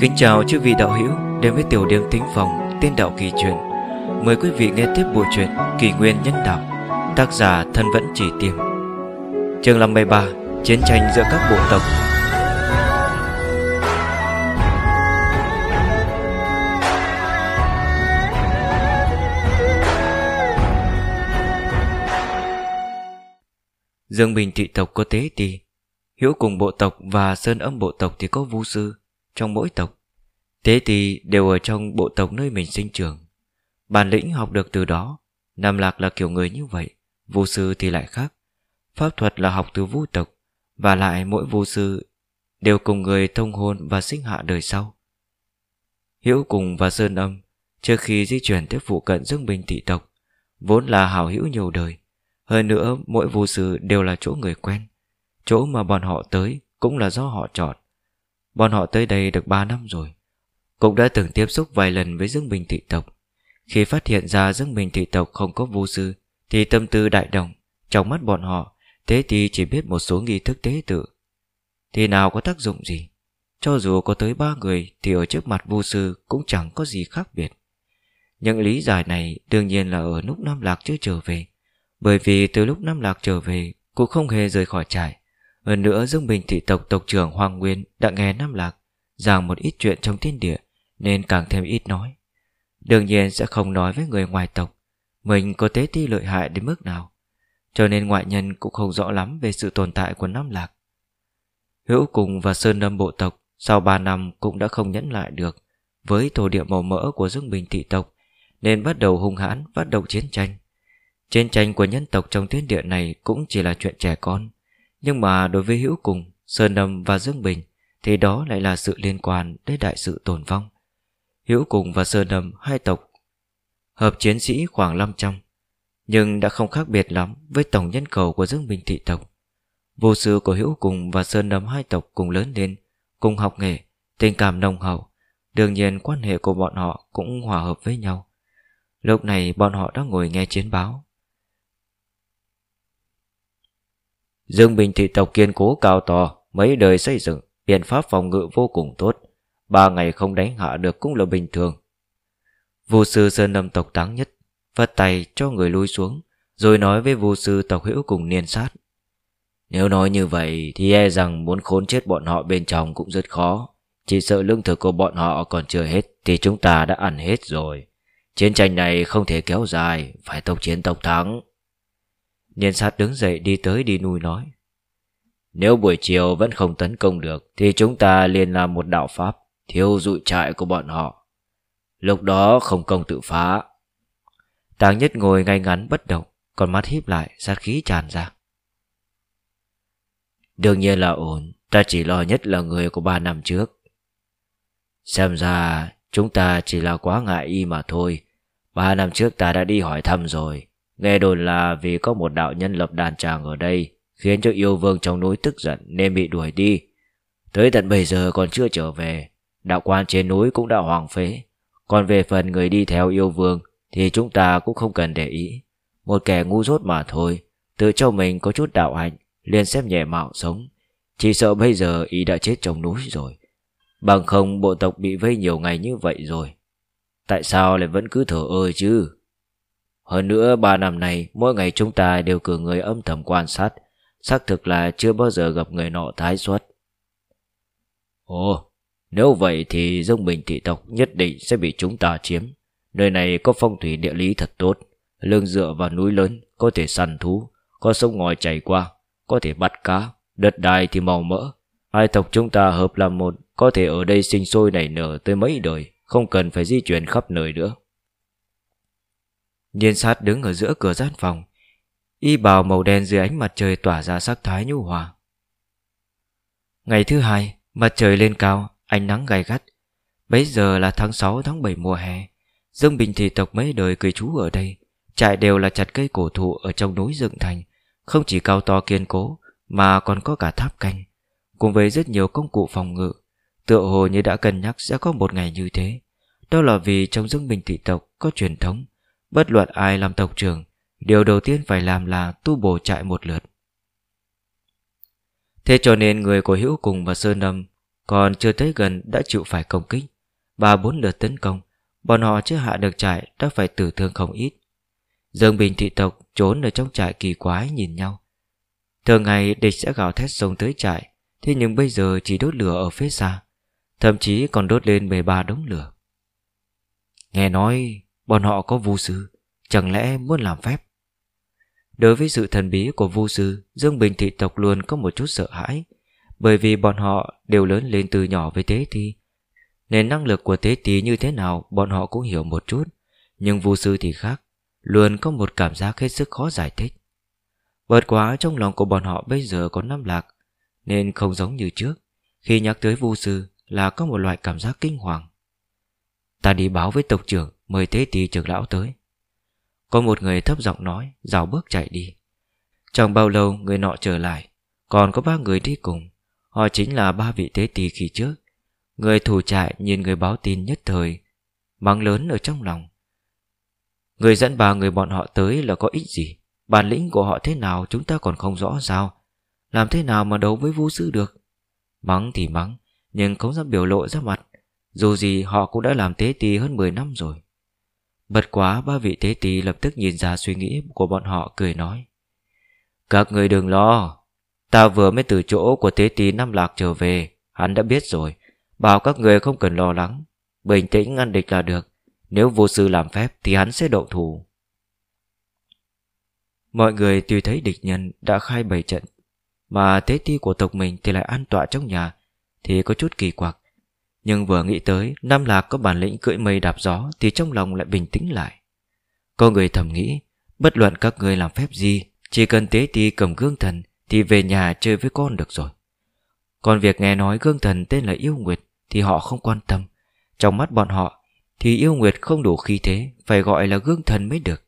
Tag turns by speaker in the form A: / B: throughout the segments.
A: Kính chào chư vị đạo hữu đến với tiểu điểm tính phòng tên đạo kỳ truyện. Mời quý vị nghe tiếp bộ truyện Kỳ Nguyên Nhân Đạo, tác giả thân vẫn chỉ tiêm. Chương 53: Chiến tranh giữa các bộ tộc. Dương Bình thị tộc có tế tỳ, Hữu cùng bộ tộc và Sơn Âm bộ tộc thì có vu sư trong mỗi tộc. Tế tỳ đều ở trong bộ tộc nơi mình sinh trưởng. Bản lĩnh học được từ đó, Nam Lạc là kiểu người như vậy, vô sư thì lại khác. Pháp thuật là học từ vũ tộc, và lại mỗi vô sư đều cùng người thông hôn và sinh hạ đời sau. Hữu cùng và Sơn Âm, trước khi di chuyển tới phụ cận Dương Bình thị tộc, vốn là hảo hữu nhiều đời. Hơn nữa, mỗi vô sư đều là chỗ người quen. Chỗ mà bọn họ tới cũng là do họ chọn. Bọn họ tới đây được 3 năm rồi. Cũng đã từng tiếp xúc vài lần với Dương Bình thị tộc. Khi phát hiện ra Dương Bình thị tộc không có vô sư, Thì tâm tư đại đồng Trong mắt bọn họ Tế thì chỉ biết một số nghi thức tế tự. Thì nào có tác dụng gì? Cho dù có tới ba người, Thì ở trước mặt vô sư cũng chẳng có gì khác biệt. Những lý giải này Đương nhiên là ở lúc Nam Lạc chưa trở về, Bởi vì từ lúc Nam Lạc trở về, Cũng không hề rời khỏi trại hơn nữa Dương Bình thị tộc tộc trưởng Hoàng Nguyên đã nghe Nam Lạc, giảng một ít chuyện trong thiên địa, nên càng thêm ít nói. Đương nhiên sẽ không nói với người ngoài tộc, mình có tế ti lợi hại đến mức nào. Cho nên ngoại nhân cũng không rõ lắm về sự tồn tại của Nam Lạc. Hữu cùng và Sơn Lâm bộ tộc sau 3 năm cũng đã không nhẫn lại được với thổ địa màu mỡ của Dương Bình thị tộc, nên bắt đầu hung hãn phát động chiến tranh. Chiến tranh của nhân tộc trong thiên địa này cũng chỉ là chuyện trẻ con nhưng mà đối với Hữu Cùng, Sơn Đâm và Dương Bình thì đó lại là sự liên quan đến đại sự tồn vong. Hữu Cùng và Sơn Đâm hai tộc hợp chiến sĩ khoảng 500 nhưng đã không khác biệt lắm với tổng nhân khẩu của Dương Bình thị tộc. Vô sư của Hữu Cùng và Sơn Đâm hai tộc cùng lớn lên, cùng học nghề, tình cảm nồng hậu, đương nhiên quan hệ của bọn họ cũng hòa hợp với nhau. Lúc này bọn họ đang ngồi nghe chiến báo Dương Bình thị tộc kiên cố cao to, mấy đời xây dựng, biện pháp phòng ngự vô cùng tốt. Ba ngày không đánh hạ được cũng là bình thường. Vô sư Sơn Lâm tộc táng nhất, vất tay cho người lui xuống, rồi nói với vô sư tộc hữu cùng niên sát. Nếu nói như vậy thì e rằng muốn khốn chết bọn họ bên trong cũng rất khó. Chỉ sợ lương thực của bọn họ còn chưa hết thì chúng ta đã ăn hết rồi. Chiến tranh này không thể kéo dài, phải tộc chiến tộc thắng. Nhân sát đứng dậy đi tới đi nuôi nói, Nếu buổi chiều vẫn không tấn công được, Thì chúng ta liền làm một đạo pháp Thiêu dụi trại của bọn họ. Lúc đó không công tự phá. Tàng nhất ngồi ngay ngắn bất động Còn mắt híp lại, sát khí tràn ra. Đương nhiên là ổn, Ta chỉ lo nhất là người của ba năm trước. Xem ra Chúng ta chỉ là quá ngại y mà thôi. Ba năm trước ta đã đi hỏi thăm rồi Nghe đồn là vì có một đạo nhân lập đàn tràng ở đây, Khiến cho yêu vương trong núi tức giận Nên bị đuổi đi. Tới tận bây giờ còn chưa trở về, Đạo quan trên núi cũng đã hoàng phế. Còn về phần người đi theo yêu vương Thì chúng ta cũng không cần để ý. Một kẻ ngu dốt mà thôi, Tự cho mình có chút đạo hạnh, liền xếp nhẹ mạo sống. Chỉ sợ bây giờ y đã chết trong núi rồi. Bằng không, bộ tộc bị vây nhiều ngày như vậy rồi. Tại sao lại vẫn cứ thở ơi chứ? Hơn nữa, ba năm này Mỗi ngày chúng ta đều cử người âm thầm quan sát. Xác thực là chưa bao giờ gặp người nọ thái xuất Ồ, Nếu vậy thì dông bình thị tộc Nhất định sẽ bị chúng ta chiếm. Nơi này có phong thủy địa lý thật tốt. Lương dựa vào núi lớn, Có thể săn thú, Có sông ngòi chảy qua, Có thể bắt cá. Đất đai thì màu mỡ. Hai tộc chúng ta hợp làm một, Có thể ở đây sinh sôi nảy nở tới mấy đời, Không cần phải di chuyển khắp nơi nữa. Nhiên sát đứng ở giữa cửa gian phòng, Y bào màu đen dưới ánh mặt trời tỏa ra sắc thái nhu hòa. Ngày thứ hai, Mặt trời lên cao, Ánh nắng gay gắt. Bây giờ là tháng 6 tháng 7 mùa hè. Dương Bình thị tộc mấy đời cười trú ở đây, Trại đều là chặt cây cổ thụ Ở trong núi dựng thành, Không chỉ cao to kiên cố Mà còn có cả tháp canh. Cùng với rất nhiều công cụ phòng ngự, Tựa hồ như đã cân nhắc sẽ có một ngày như thế. Đó là vì trong Dương Bình thị tộc Có truyền thống Bất luận ai làm tộc trưởng, Điều đầu tiên phải làm là tu bổ trại một lượt. Thế cho nên người của Hữu Cùng và Sơn Âm Còn chưa tới gần đã chịu phải công kích. Ba bốn lượt tấn công, Bọn họ chưa hạ được trại đã phải tử thương không ít. Dương Bình thị tộc trốn ở trong trại kỳ quái nhìn nhau. Thường ngày địch sẽ gào thét sông tới trại, Thế nhưng bây giờ chỉ đốt lửa ở phía xa, Thậm chí còn đốt lên 13 đống lửa. Nghe nói bọn họ có vu sư, Chẳng lẽ muốn làm phép? Đối với sự thần bí của vu sư, Dương Bình thị tộc luôn có một chút sợ hãi. Bởi vì bọn họ đều lớn lên từ nhỏ với tế thi Nên năng lực của tế thi như thế nào, Bọn họ cũng hiểu một chút. Nhưng vu sư thì khác, Luôn có một cảm giác hết sức khó giải thích. Vượt quá trong lòng của bọn họ bây giờ có năm lạc, Nên không giống như trước. Khi nhắc tới vu sư Là có một loại cảm giác kinh hoàng. Ta đi báo với tộc trưởng. Mời tế tì trưởng lão tới. Có một người thấp giọng nói Rào bước chạy đi. Trong bao lâu, người nọ trở lại. Còn có ba người đi cùng. Họ chính là ba vị tế tì khi trước. Người thủ trại nhìn người báo tin nhất thời, Mắng lớn ở trong lòng. Người dẫn ba người bọn họ tới là có ích gì? Bản lĩnh của họ thế nào chúng ta còn không rõ sao? Làm thế nào mà đấu với vũ sư được? Mắng thì mắng, Nhưng không dám biểu lộ ra mặt. Dù gì họ cũng đã làm tế tì hơn 10 năm rồi. Bật quá ba vị tế tì lập tức nhìn ra suy nghĩ của bọn họ cười nói. Các người đừng lo, Ta vừa mới từ chỗ của tế tì năm lạc trở về, Hắn đã biết rồi, Bảo các người không cần lo lắng, Bình tĩnh ngăn địch là được, Nếu vô sư làm phép thì hắn sẽ độ thủ. Mọi người tuy thấy địch nhân đã khai bảy trận, Mà tế ti của tộc mình thì lại an tọa trong nhà, Thì có chút kỳ quặc. Nhưng vừa nghĩ tới Nam Lạc có bản lĩnh cưỡi mây đạp gió Thì trong lòng lại bình tĩnh lại. Có người thầm nghĩ, Bất luận các người làm phép gì, Chỉ cần tế ti cầm gương thần Thì về nhà chơi với con được rồi. Còn việc nghe nói gương thần tên là Yêu Nguyệt Thì họ không quan tâm. Trong mắt bọn họ Thì Yêu Nguyệt không đủ khí thế, Phải gọi là gương thần mới được.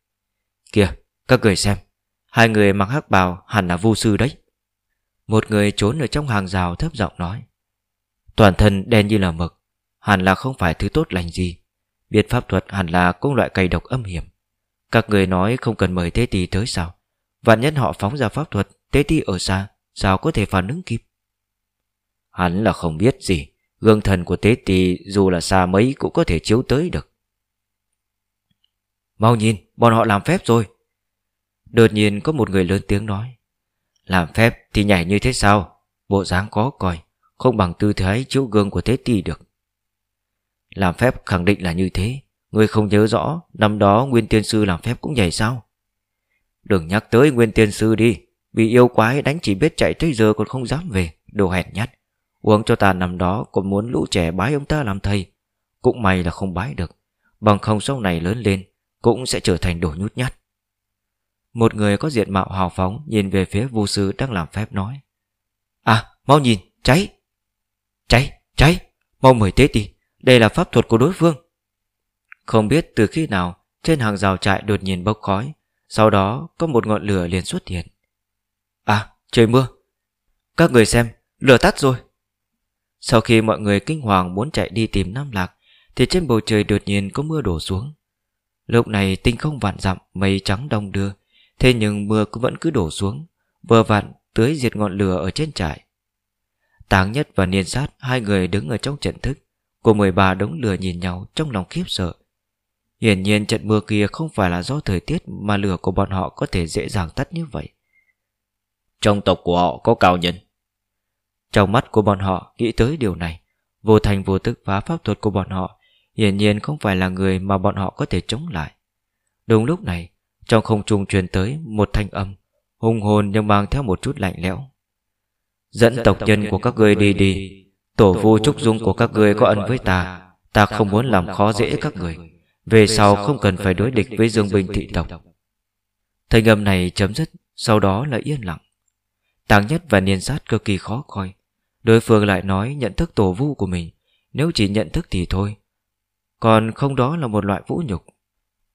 A: Kìa, các người xem, Hai người mặc hắc bào hẳn là vu sư đấy. Một người trốn ở trong hàng rào thấp giọng nói Toàn thân đen như là mực, Hẳn là không phải thứ tốt lành gì. Biết pháp thuật hẳn là cũng loại cây độc âm hiểm. Các người nói không cần mời Tế Tì tới sao? Vạn nhất họ phóng ra pháp thuật Tế Tì ở xa, Sao có thể phản ứng kịp? Hắn là không biết gì, Gương thần của Tế Tì dù là xa mấy Cũng có thể chiếu tới được. Mau nhìn, Bọn họ làm phép rồi. Đột nhiên có một người lớn tiếng nói. Làm phép thì nhảy như thế sao? Bộ dáng có coi không bằng tư thái chiếu gương của Thế Ti được. Làm phép khẳng định là như thế Người không nhớ rõ Năm đó Nguyên Tiên Sư làm phép cũng nhảy sao? Đừng nhắc tới Nguyên Tiên Sư đi, Vì yêu quái đánh chỉ biết chạy tới giờ còn không dám về, Đồ hèn nhát. Uống cho ta năm đó còn muốn lũ trẻ bái ông ta làm thầy? Cũng may là không bái được, Bằng không sau này lớn lên Cũng sẽ trở thành đồ nhút nhát. Một người có diện mạo hào phóng Nhìn về phía vô sư đang làm phép nói À mau nhìn, cháy! Cháy cháy, Mau mời tế đi Đây là pháp thuật của đối phương. Không biết từ khi nào, Trên hàng rào trại đột nhiên bốc khói. Sau đó, có một ngọn lửa liền xuất hiện. À trời mưa. Các người xem, lửa tắt rồi. Sau khi mọi người kinh hoàng muốn chạy đi tìm Nam Lạc, Thì trên bầu trời đột nhiên có mưa đổ xuống. Lúc này tinh không vạn dặm, Mây trắng đông đưa. Thế nhưng mưa vẫn cứ đổ xuống, Vừa vặn tưới diệt ngọn lửa ở trên trại. Táng nhất và niên sát Hai người đứng ở trong trận thức. Của 13 đống lửa nhìn nhau trong lòng khiếp sợ. Hiển nhiên trận mưa kia không phải là do thời tiết Mà lửa của bọn họ có thể dễ dàng tắt như vậy. Trong tộc của họ có cao nhân. Trong mắt của bọn họ nghĩ tới điều này Vô thành vô tức phá pháp thuật của bọn họ Hiển nhiên không phải là người mà bọn họ có thể chống lại. Đúng lúc này trong không trung truyền tới một thanh âm Hùng hồn nhưng mang theo một chút lạnh lẽo Dẫn tộc nhân của các ngươi đi đi. Tổ vu trúc dung của các ngươi có ân với ta. Ta. Không muốn làm khó dễ các người. Về sau không cần phải đối địch với Dương Bình thị tộc. Thanh âm này chấm dứt Sau đó là yên lặng. Tàng nhất và niên sát cực kỳ khó coi. Đối phương lại nói nhận thức tổ vu của mình. Nếu chỉ nhận thức thì thôi. Còn không đó là một loại vũ nhục.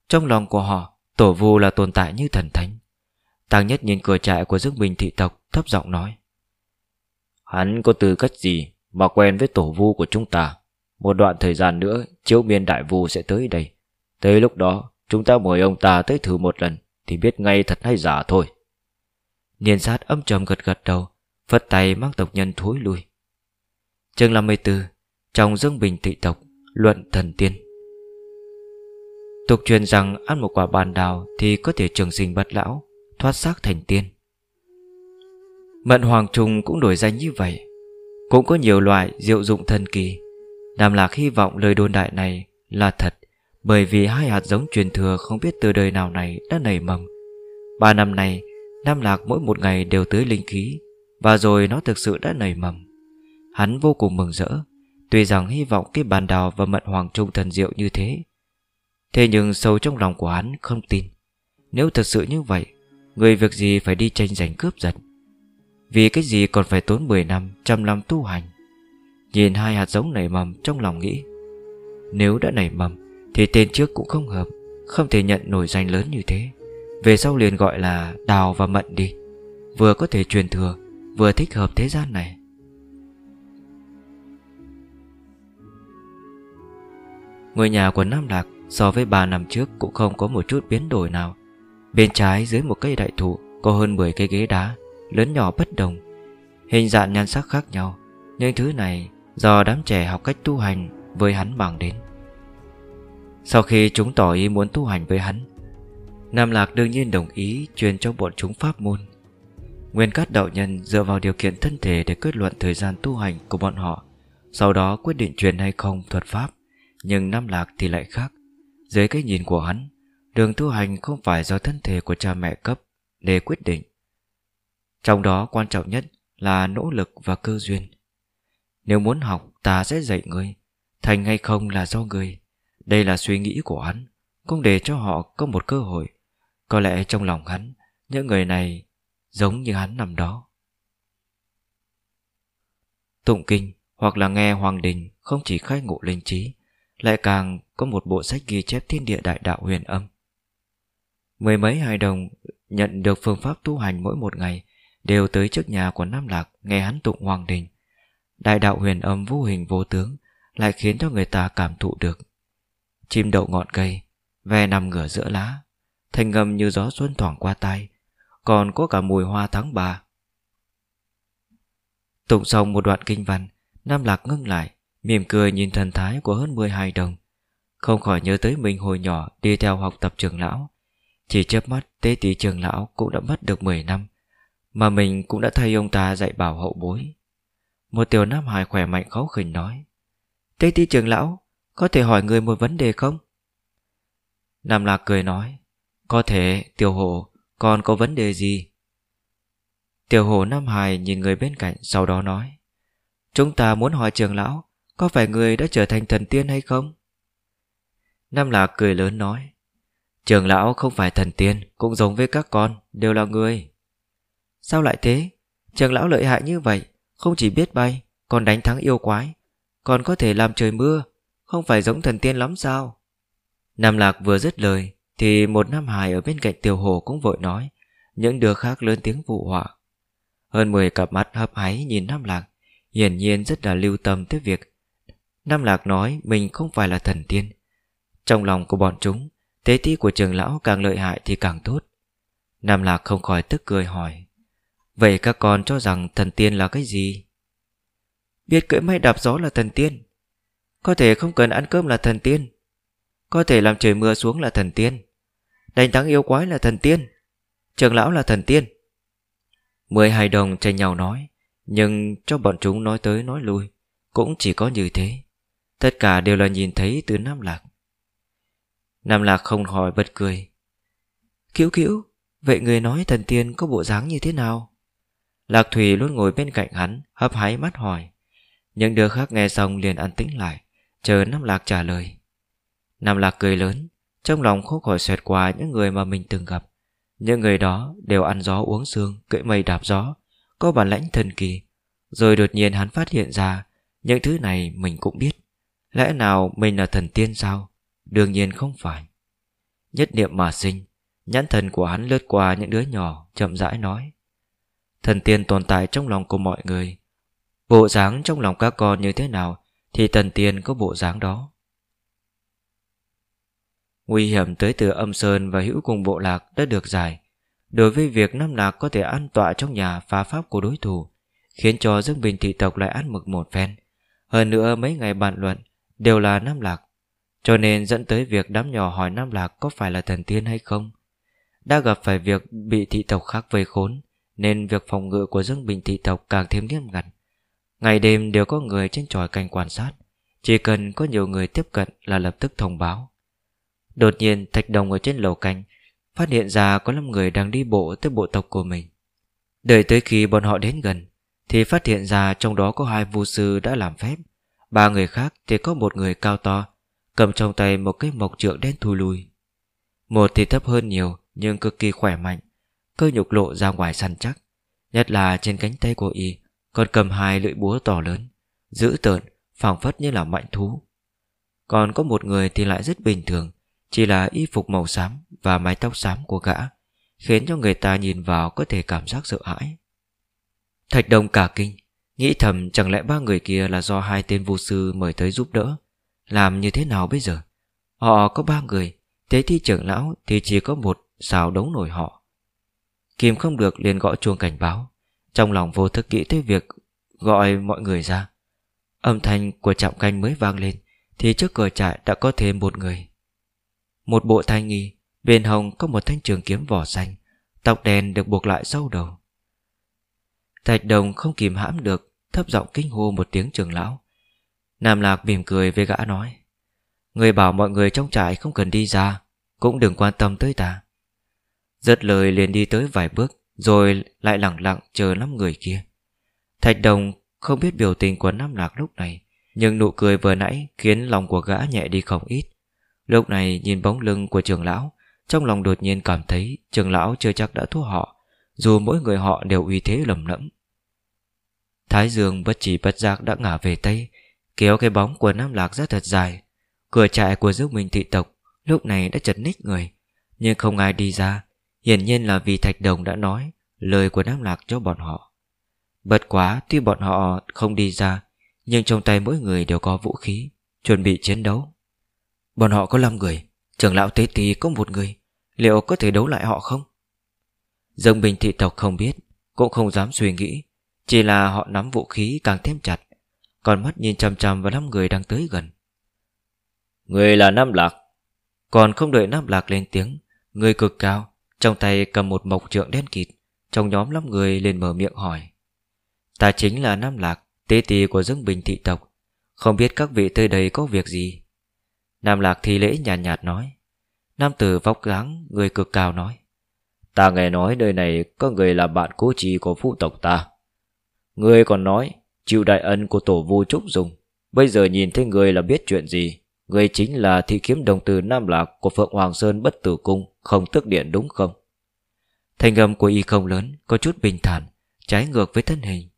A: Trong lòng của họ Tổ vu là tồn tại như thần thánh. Tăng nhất nhìn cửa trại của Dương Bình thị tộc Thấp giọng nói Hắn có tư cách gì Mà quen với tổ vu của chúng ta? Một đoạn thời gian nữa, Chiếu miên đại vu sẽ tới đây. Tới lúc đó, chúng ta mời ông ta tới thử một lần, Thì biết ngay thật hay giả thôi. Niên sát âm trầm gật gật đầu, Phất tay mang tộc nhân thối lui. Chương 54 Trong Dương Bình thị tộc, Luận thần tiên. Tục truyền rằng ăn một quả bàn đào Thì có thể trường sinh bất lão, Thoát xác thành tiên. Mận Hoàng trùng cũng đổi danh như vậy. Cũng có nhiều loại diệu dụng thần kỳ. Đàm Lạc hy vọng lời đồn đại này là thật, Bởi vì hai hạt giống truyền thừa không biết từ đời nào này đã nảy mầm. Ba năm nay Nam Lạc mỗi một ngày đều tưới linh khí, Và rồi nó thực sự đã nảy mầm. Hắn vô cùng mừng rỡ, Tuy rằng hy vọng cái bàn đào và mận hoàng trung thần diệu như thế. Thế nhưng sâu trong lòng của hắn không tin. Nếu thật sự như vậy, Người việc gì phải đi tranh giành cướp giật? Vì cái gì còn phải tốn 10 năm Trăm năm tu hành? Nhìn hai hạt giống nảy mầm trong lòng nghĩ. Nếu đã nảy mầm Thì tên trước cũng không hợp Không thể nhận nổi danh lớn như thế. Về sau liền gọi là đào và mận đi. Vừa có thể truyền thừa Vừa thích hợp thế gian này. Ngôi nhà của Nam Lạc so với 3 năm trước cũng không có một chút biến đổi nào. Bên trái dưới một cây đại thụ có hơn 10 cây ghế đá, lớn nhỏ bất đồng. Hình dạng nhan sắc khác nhau, nhưng thứ này do đám trẻ học cách tu hành với hắn mang đến. Sau khi chúng tỏ ý muốn tu hành với hắn, Nam Lạc đương nhiên đồng ý truyền cho bọn chúng pháp môn. Nguyên Cát đạo nhân dựa vào điều kiện thân thể để kết luận thời gian tu hành của bọn họ, sau đó quyết định truyền hay không thuật pháp. Nhưng Nam Lạc thì lại khác Dưới cái nhìn của hắn Đường tu hành không phải do thân thể của cha mẹ cấp Để quyết định trong đó quan trọng nhất là nỗ lực và cơ duyên. Nếu muốn học, ta sẽ dạy người. Thành hay không là do người. Đây là suy nghĩ của hắn, Không để cho họ có một cơ hội. Có lẽ trong lòng hắn, Những người này giống như hắn nằm đó. Tụng kinh hoặc là nghe Hoàng Đình không chỉ khai ngộ linh trí, lại càng có một bộ sách ghi chép thiên địa đại đạo huyền âm. Mười mấy hài đồng nhận được phương pháp tu hành mỗi một ngày đều tới trước nhà của Nam Lạc nghe hắn tụng hoàng đình. Đại đạo huyền âm vô hình vô tướng lại khiến cho người ta cảm thụ được. Chim đậu ngọn cây, ve nằm ngửa giữa lá, thành ngầm như gió xuân thoảng qua tay, còn có cả mùi hoa tháng ba. Tụng xong một đoạn kinh văn, Nam Lạc ngưng lại, Mỉm cười nhìn thần thái của hơn 12 đồng Không khỏi nhớ tới mình hồi nhỏ Đi theo học tập trường lão Chỉ chớp mắt tế tí trường lão cũng đã mất được 10 năm mà mình cũng đã thay ông ta dạy bảo hậu bối. Một tiểu nam hài khỏe mạnh khó khỉnh nói Tây ti trường lão, Có thể hỏi người một vấn đề không? Nam Lạc cười nói, Có thể, tiểu hộ Còn có vấn đề gì? Tiểu hộ Nam Hải nhìn người bên cạnh, Sau đó nói, Chúng ta muốn hỏi trường lão, có phải người đã trở thành thần tiên hay không? Nam Lạc cười lớn nói Trường lão không phải thần tiên, Cũng giống với các con, Đều là người. Sao lại thế? Trường lão lợi hại như vậy, Không chỉ biết bay, Còn đánh thắng yêu quái, Còn có thể làm trời mưa, Không phải giống thần tiên lắm sao? Nam Lạc vừa dứt lời, Thì một Nam hài ở bên cạnh tiểu hồ cũng vội nói, Những đứa khác lớn tiếng vụ họa Hơn 10 cặp mắt hấp háy nhìn Nam Lạc, Hiển nhiên rất là lưu tâm tới việc Nam Lạc nói mình không phải là thần tiên Trong lòng của bọn chúng Tế thi của trường lão càng lợi hại thì càng tốt Nam Lạc không khỏi tức cười hỏi Vậy các con cho rằng thần tiên là cái gì? Biết cưỡi máy đạp gió là thần tiên. Có thể không cần ăn cơm là thần tiên. Có thể làm trời mưa xuống là thần tiên. Đánh thắng yêu quái là thần tiên. Trường lão là thần tiên. Mười hai đồng tranh nhau nói, Nhưng cho bọn chúng nói tới nói lui, Cũng chỉ có như thế. Tất cả đều là nhìn thấy từ Nam Lạc. Nam Lạc không hỏi bật cười. Cứu cứu Vậy người nói thần tiên có bộ dáng như thế nào? Lạc Thủy luôn ngồi bên cạnh hắn, Hấp háy mắt hỏi. Những đứa khác nghe xong liền ăn tĩnh lại, Chờ Nam Lạc trả lời. Nam Lạc cười lớn, Trong lòng không khỏi xoẹt qua những người mà mình từng gặp. Những người đó đều ăn gió uống sương, Cưỡi mây đạp gió, Có bản lãnh thần kỳ. Rồi đột nhiên hắn phát hiện ra, Những thứ này mình cũng biết. Lẽ nào mình là thần tiên sao? Đương nhiên không phải. Nhất niệm mà sinh, Nhãn thần của hắn lướt qua những đứa nhỏ, Chậm rãi nói. Thần tiên tồn tại trong lòng của mọi người. Bộ dáng trong lòng các con như thế nào Thì thần tiên có bộ dáng đó. Nguy hiểm tới từ âm sơn và hữu cùng bộ lạc đã được giải. Đối với việc Nam Lạc có thể an tọa trong nhà phá pháp của đối thủ, Khiến cho Dương Bình thị tộc lại ăn mực một phen. Hơn nữa mấy ngày bàn luận Đều là Nam Lạc, Cho nên dẫn tới việc đám nhỏ hỏi Nam Lạc Có phải là thần tiên hay không. Đã gặp phải việc bị thị tộc khác vây khốn nên việc phòng ngự của Dương Bình thị tộc càng thêm nghiêm ngặt. Ngày đêm đều có người trên tròi canh quan sát, Chỉ cần có nhiều người tiếp cận là lập tức thông báo. Đột nhiên, Thạch Đồng ở trên lầu canh, Phát hiện ra có 5 người đang đi bộ tới bộ tộc của mình. Đợi tới khi bọn họ đến gần, Thì phát hiện ra trong đó có hai vu sư đã làm phép. Ba người khác thì có một người cao to, Cầm trong tay một cái mộc trượng đen thu lùi. Một thì thấp hơn nhiều, Nhưng cực kỳ khỏe mạnh. Cơ nhục lộ ra ngoài săn chắc. Nhất là trên cánh tay của y Còn cầm hai lưỡi búa to lớn Giữ tợn, phảng phất như là mạnh thú. Còn có một người thì lại rất bình thường Chỉ là y phục màu xám Và mái tóc xám của gã Khiến cho người ta nhìn vào có thể cảm giác sợ hãi. Thạch Đông cả kinh Nghĩ thầm chẳng lẽ ba người kia là do hai tên vô sư mời tới giúp đỡ Làm như thế nào bây giờ? Họ có ba người Thế thì trưởng lão thì chỉ có một Sao đấu nổi họ kìm không được liền gọi chuông cảnh báo. Trong lòng vô thức nghĩ tới việc Gọi mọi người ra. Âm thanh của trạm canh mới vang lên, Thì trước cửa trại đã có thêm một người. Một bộ thanh nghi, Bên hồng có một thanh trường kiếm vỏ xanh, Tóc đen được buộc lại sau đầu. Thạch đồng không kìm hãm được, Thấp giọng kinh hô một tiếng trường lão. Nam Lạc mỉm cười với gã nói, Người bảo mọi người trong trại không cần đi ra, Cũng đừng quan tâm tới ta. Giật lời liền đi tới vài bước, Rồi lại lặng lặng chờ năm người kia. Thạch đồng không biết biểu tình của Nam Lạc lúc này, Nhưng nụ cười vừa nãy Khiến lòng của gã nhẹ đi không ít. Lúc này nhìn bóng lưng của trường lão, Trong lòng đột nhiên cảm thấy Trường lão chưa chắc đã thua họ, Dù mỗi người họ đều uy thế lầm lẫm. Thái dương bất chỉ bất giác đã ngả về Tây Kéo cái bóng của Nam Lạc ra thật dài. Cửa trại của giúp mình thị tộc Lúc này đã chật ních người, Nhưng không ai đi ra Hiển nhiên là vì Thạch Đồng đã nói Lời của Nam Lạc cho bọn họ. Bật quá tuy bọn họ không đi ra Nhưng trong tay mỗi người đều có vũ khí Chuẩn bị chiến đấu. Bọn họ có 5 người Trưởng lão Tế Tì có một người Liệu có thể đấu lại họ không? Dương Bình thị tộc không biết Cũng không dám suy nghĩ chỉ là họ nắm vũ khí càng thêm chặt Còn mắt nhìn chằm chằm vào năm người đang tới gần. Người là Nam Lạc. Còn không đợi Nam Lạc lên tiếng Người cực cao trong tay cầm một mộc trượng đen kịt Trong nhóm năm người lên mở miệng hỏi. Ta chính là Nam Lạc Tế tỳ của Dương Bình thị tộc. Không biết các vị tới đây có việc gì? Nam Lạc thi lễ nhàn nhạt, nhạt nói. Nam tử vóc dáng Người cực cao nói. Ta nghe nói nơi này có người là bạn cố trì của phụ tộc ta. Người còn nói Chịu đại ân của tổ vu trúc dùng. Bây giờ nhìn thấy người là biết chuyện gì? Người chính là thị kiếm đồng từ Nam Lạc Của Phượng Hoàng Sơn bất tử cung, Không tức điện đúng không? Thành âm của y không lớn, Có chút bình thản, Trái ngược với thân hình.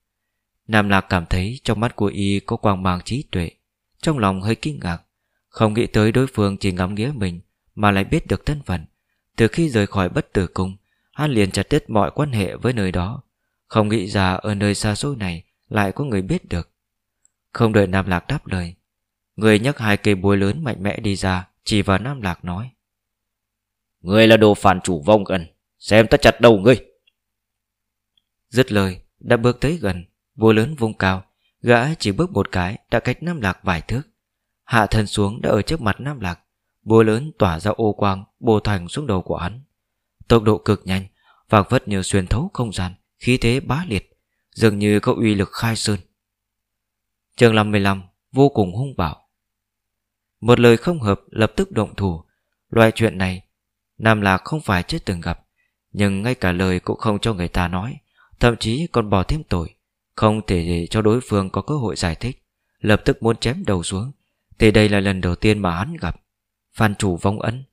A: Nam Lạc cảm thấy trong mắt của y có quang mang trí tuệ, Trong lòng hơi kinh ngạc, Không nghĩ tới đối phương chỉ ngắm nghĩa mình Mà lại biết được thân phận. Từ khi rời khỏi bất tử cung, Hắn liền chặt đứt mọi quan hệ với nơi đó, không nghĩ ra ở nơi xa xôi này Lại có người biết được. Không đợi Nam Lạc đáp lời Người nhấc hai cây búa lớn mạnh mẽ đi ra Chỉ vào Nam Lạc nói Người là đồ phản chủ vong gần Xem ta chặt đầu ngươi Dứt lời Đã bước tới gần Búa lớn vung cao Gã chỉ bước một cái Đã cách Nam Lạc vài thước Hạ thân xuống đã ở trước mặt Nam Lạc Búa lớn tỏa ra ô quang Bồ thành xuống đầu của hắn Tốc độ cực nhanh Vàng vất như xuyên thấu không gian khí thế bá liệt, dường như có uy lực khai sơn. Chương 55 vô cùng hung bạo. Một lời không hợp lập tức động thủ, loại chuyện này Nam Lạc không phải chưa từng gặp, nhưng ngay cả lời cũng không cho người ta nói, thậm chí còn bỏ thêm tội, không thể để cho đối phương có cơ hội giải thích, lập tức muốn chém đầu xuống, thì đây là lần đầu tiên mà hắn gặp. Phan chủ vong ấn,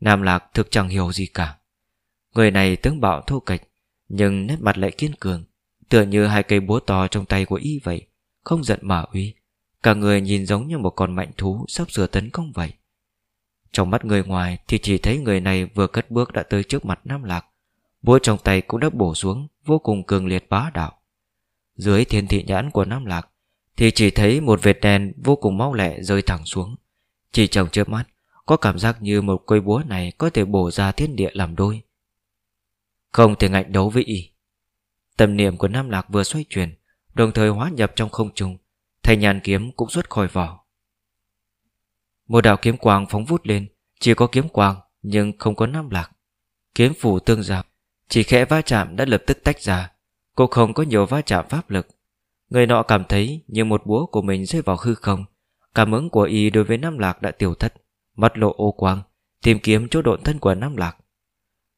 A: Nam Lạc thực chẳng hiểu gì cả. Người này tướng bạo thô kịch, nhưng nét mặt lại kiên cường Tựa như hai cây búa to trong tay của y vậy Không giận mà uy Cả người nhìn giống như một con mạnh thú Sắp sửa tấn công vậy. Trong mắt người ngoài thì chỉ thấy người này Vừa cất bước đã tới trước mặt Nam Lạc. Búa trong tay cũng đã bổ xuống, Vô cùng cường liệt bá đạo. Dưới thiên thị nhãn của Nam Lạc Thì chỉ thấy một vệt đèn vô cùng mau lẹ rơi thẳng xuống. Chỉ trong trước mắt, Có cảm giác như một cây búa này Có thể bổ ra thiên địa làm đôi. Không thể ngạnh đấu với y. Tâm niệm của Nam Lạc vừa xoay chuyển, Đồng thời hóa nhập trong không trung Thanh nhàn kiếm cũng xuất khỏi vỏ. Một đạo kiếm quang phóng vút lên, Chỉ có kiếm quang Nhưng không có nam lạc. Kiếm phủ tương giao, Chỉ khẽ va chạm đã lập tức tách ra, Cô không có nhiều va chạm pháp lực. Người nọ cảm thấy như một búa của mình rơi vào hư không. Cảm ứng của y đối với Nam Lạc đã tiểu thất, Mắt lộ ô quang, Tìm kiếm chỗ độn thân của Nam Lạc.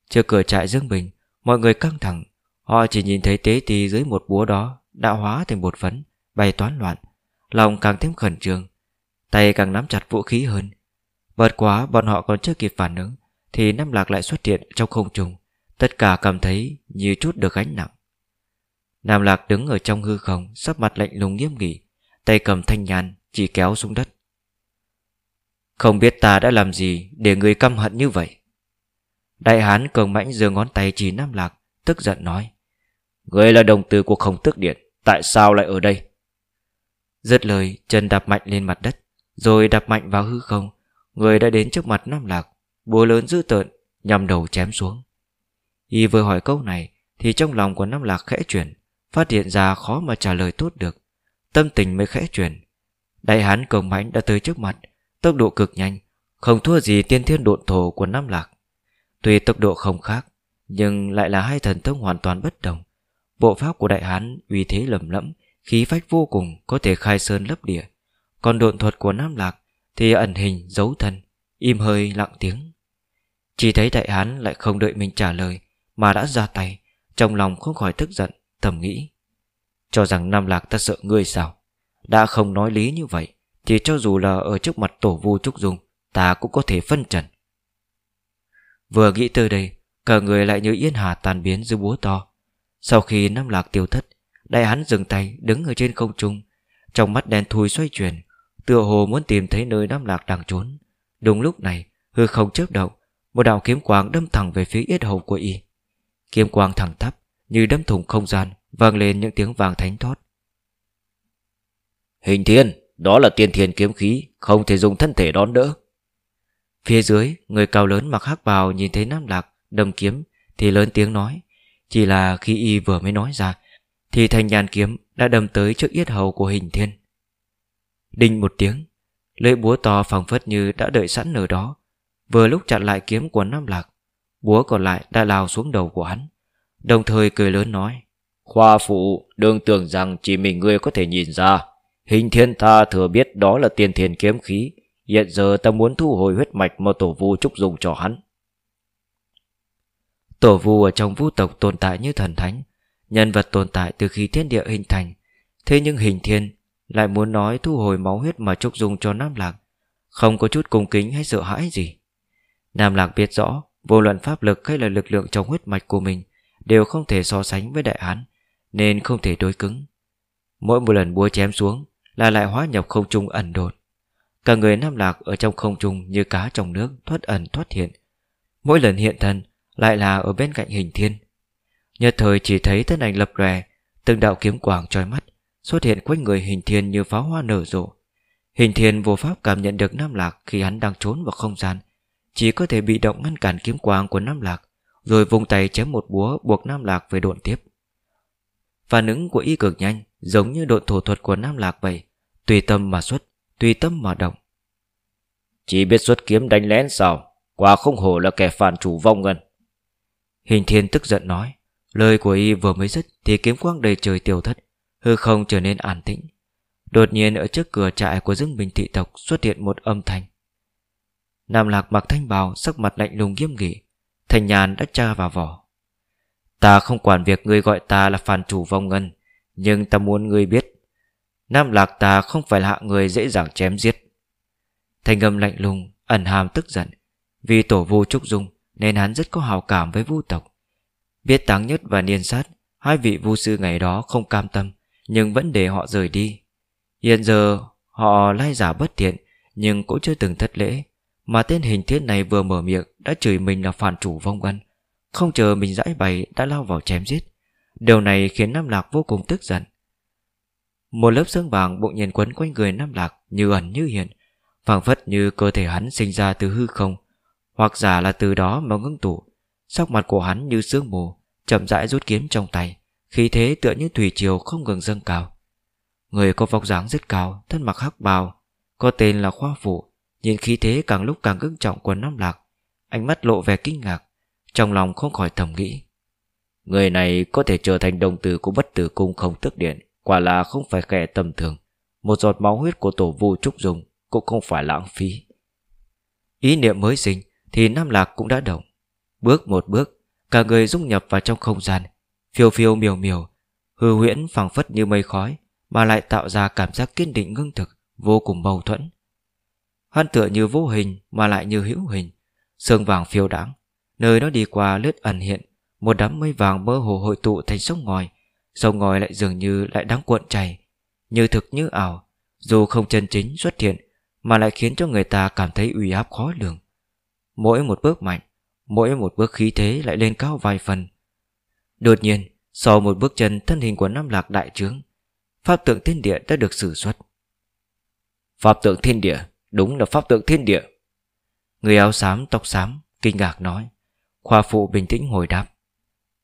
A: Trước cửa trại Dương Bình, Mọi người căng thẳng. Họ chỉ nhìn thấy tế tì dưới một búa đó Đã hóa thành bột phấn, Bay toán loạn. Lòng càng thêm khẩn trương, Tay càng nắm chặt vũ khí hơn. Bật quá bọn họ còn chưa kịp phản ứng, Thì Nam Lạc lại xuất hiện trong không trung, Tất cả cảm thấy như chút được gánh nặng. Nam Lạc đứng ở trong hư không Sắp mặt lạnh lùng nghiêm nghị, Tay cầm thanh nhàn chỉ kéo xuống đất. Không biết ta đã làm gì Để người căm hận như vậy? Đại hán cường mãnh giơ ngón tay chỉ Nam Lạc, Tức giận nói Người là đồng tử của khổng tước điện, Tại sao lại ở đây? Dứt lời, chân đạp mạnh lên mặt đất, Rồi đạp mạnh vào hư không. Người đã đến trước mặt Nam Lạc, Búa lớn dữ tợn, Nhằm đầu chém xuống. Y vừa hỏi câu này, Thì trong lòng của Nam Lạc khẽ chuyển, Phát hiện ra khó mà trả lời tốt được. Tâm tình mới khẽ chuyển. Đại hán cường mãnh đã tới trước mặt, Tốc độ cực nhanh, Không thua gì tiên thiên độn thổ của Nam Lạc. Tuy tốc độ không khác, Nhưng lại là hai thần thông hoàn toàn bất đồng. Bộ pháp của đại hán uy thế lầm lẫm Khí phách vô cùng có thể khai sơn lấp địa. Còn độn thuật của Nam Lạc Thì ẩn hình giấu thân, Im hơi lặng tiếng. Chỉ thấy đại hán lại không đợi mình trả lời Mà đã ra tay, Trong lòng không khỏi tức giận, Thầm nghĩ. Cho rằng Nam Lạc ta sợ ngươi sao? Đã không nói lý như vậy, Thì cho dù là ở trước mặt tổ vu Trúc Dung, Ta cũng có thể phân trần. Vừa nghĩ tới đây, Cả người lại như yên hà tàn biến dưới búa to. Sau khi Nam Lạc tiêu thất Đại hắn dừng tay đứng ở trên không trung. Trong mắt đen thui xoay chuyển Tựa hồ muốn tìm thấy nơi Nam Lạc đang trốn. Đúng lúc này hư không chớp động Một đạo kiếm quang đâm thẳng về phía yết hầu của y. Kiếm quang thẳng thấp Như đâm thủng không gian vang lên những tiếng vàng thánh thót. Hình thiên Đó là tiên thiên kiếm khí Không thể dùng thân thể đón đỡ. Phía dưới người cao lớn mặc hắc bào Nhìn thấy Nam Lạc đâm kiếm Thì lớn tiếng nói. Chỉ là khi y vừa mới nói ra Thì thanh nhàn kiếm đã đâm tới trước yết hầu của hình thiên. Đinh một tiếng Lưỡi búa to phẳng phất như đã đợi sẵn ở đó. Vừa lúc chặn lại kiếm của Nam Lạc Búa còn lại đã lao xuống đầu của hắn. Đồng thời cười lớn nói Khoa phụ đừng tưởng rằng chỉ mình ngươi có thể nhìn ra. Hình thiên tha thừa biết đó là tiền thiền kiếm khí. Hiện giờ ta muốn thu hồi huyết mạch mà tổ vu trúc dùng cho hắn. Tổ vu ở trong vũ tộc tồn tại như thần thánh Nhân vật tồn tại từ khi thiên địa hình thành. Thế nhưng hình thiên lại muốn nói thu hồi máu huyết mà trúc dùng cho Nam Lạc, Không có chút cung kính hay sợ hãi gì. Nam Lạc biết rõ, Vô luận pháp lực hay là lực lượng trong huyết mạch của mình Đều không thể so sánh với đại án Nên không thể đối cứng. Mỗi một lần búa chém xuống Là lại hóa nhập không trung ẩn đột. Cả người Nam Lạc ở trong không trung Như cá trong nước thoát ẩn thoát hiện. Mỗi lần hiện thân Lại là ở bên cạnh hình thiên Nhật thời chỉ thấy thân ảnh lập lòe Từng đạo kiếm quảng trói mắt Xuất hiện quanh người hình thiên như pháo hoa nở rộ. Hình thiên vô pháp cảm nhận được Nam Lạc Khi hắn đang trốn vào không gian Chỉ có thể bị động ngăn cản kiếm quang của Nam Lạc Rồi vùng tay chém một búa Buộc Nam Lạc về độn tiếp. Phản ứng của y cực nhanh Giống như độn thủ thuật của Nam Lạc vậy Tùy tâm mà xuất Tùy tâm mà động. Chỉ biết xuất kiếm đánh lén sao? Quả không hổ là kẻ phản chủ vong ngân. Hình thiên tức giận nói Lời của y vừa mới dứt Thì kiếm quang đầy trời tiêu thất, Hư không trở nên an tĩnh. Đột nhiên ở trước cửa trại của Dương Bình thị tộc Xuất hiện một âm thanh. Nam Lạc mặc thanh bào Sắc mặt lạnh lùng nghiêm nghị Thành nhàn đã tra vào vỏ. Ta không quản việc ngươi gọi ta là phản chủ vong ngân, Nhưng ta muốn ngươi biết, Nam Lạc ta không phải là hạ người dễ dàng chém giết. Thành âm lạnh lùng, Ẩn hàm tức giận. Vì tổ vu trúc dung Nên hắn rất có hào cảm với vu tộc. Biết táng nhất và niên sát, Hai vị vu sư ngày đó không cam tâm, Nhưng vẫn để họ rời đi. Hiện giờ, họ lai giả bất thiện, Nhưng cũng chưa từng thất lễ, Mà tên hình thiết này vừa mở miệng Đã chửi mình là phản chủ vong ân Không chờ mình giải bày đã lao vào chém giết. Điều này khiến Nam Lạc vô cùng tức giận. Một lớp xương vàng bụng nhiên quấn quanh người Nam Lạc Như ẩn như hiện, phảng phất như cơ thể hắn sinh ra từ hư không, Hoặc giả là từ đó mà ngưng tụ. Sắc mặt của hắn như sương mù, Chậm rãi rút kiếm trong tay, Khí thế tựa như thủy triều không ngừng dâng cao. Người có vóc dáng rất cao, Thân mặc hắc bào, Có tên là Khoa Phụ Nhìn khí thế càng lúc càng ngưng trọng của Nam Lạc, Ánh mắt lộ vẻ kinh ngạc, Trong lòng không khỏi thầm nghĩ. Người này có thể trở thành đồng tử của bất tử cung không tức điện, Quả là không phải kẻ tầm thường. Một giọt máu huyết của tổ vu trúc dùng Cũng không phải lãng phí. Ý niệm mới sinh Thì Nam Lạc cũng đã động. Bước một bước, Cả người dung nhập vào trong không gian. Phiêu phiêu miều miều, Hư huyễn phẳng phất như mây khói, Mà lại tạo ra cảm giác kiên định ngưng thực, Vô cùng mâu thuẫn. Hắn tựa như vô hình, mà lại như hữu hình, Sương vàng phiêu đáng Nơi nó đi qua lướt ẩn hiện, Một đám mây vàng mơ hồ hội tụ thành sông ngòi. Sông ngòi lại dường như lại đang cuộn chảy, Như thực như ảo. Dù không chân chính xuất hiện, Mà lại khiến cho người ta cảm thấy uy áp khó lường. Mỗi một bước mạnh Mỗi một bước khí thế lại lên cao vài phần. Đột nhiên, Sau một bước chân thân hình của Nam Lạc đại trướng, Pháp tượng thiên địa đã được sử xuất. Pháp tượng thiên địa? Đúng là pháp tượng thiên địa. Người áo xám, tóc xám, Kinh ngạc nói. Khoa phụ bình tĩnh hồi đáp.